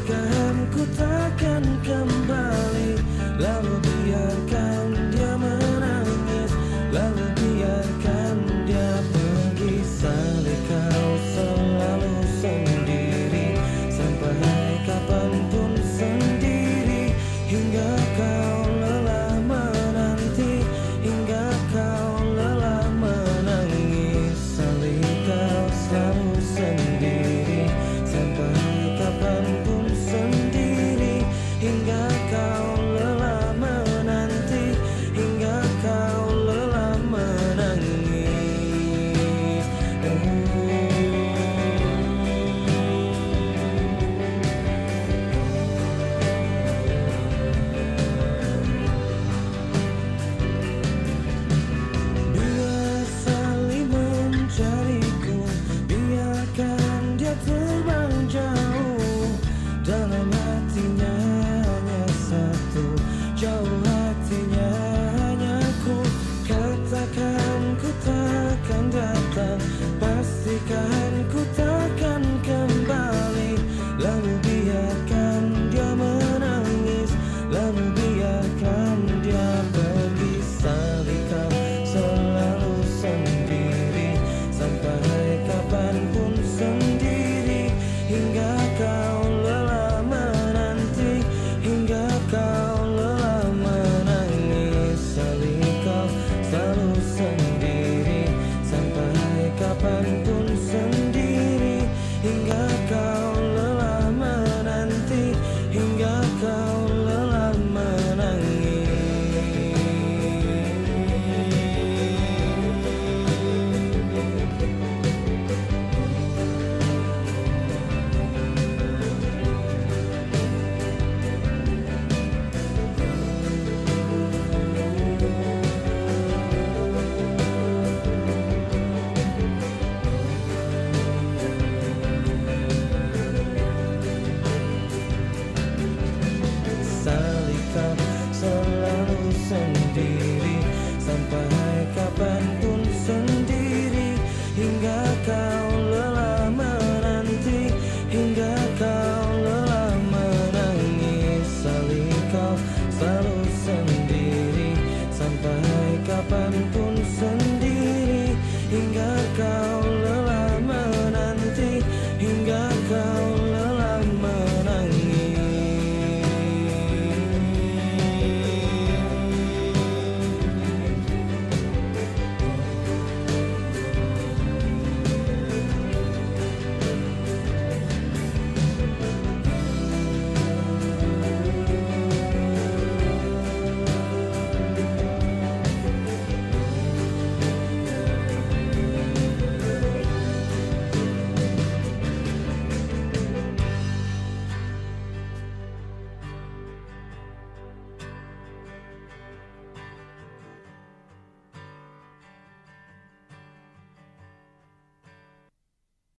Jikahan takkan kembali Lalu biarkan dia menangis Lalu biarkan dia pergi Salih kau selalu sendiri Sampai kapan pun. Joe. go. hingga kau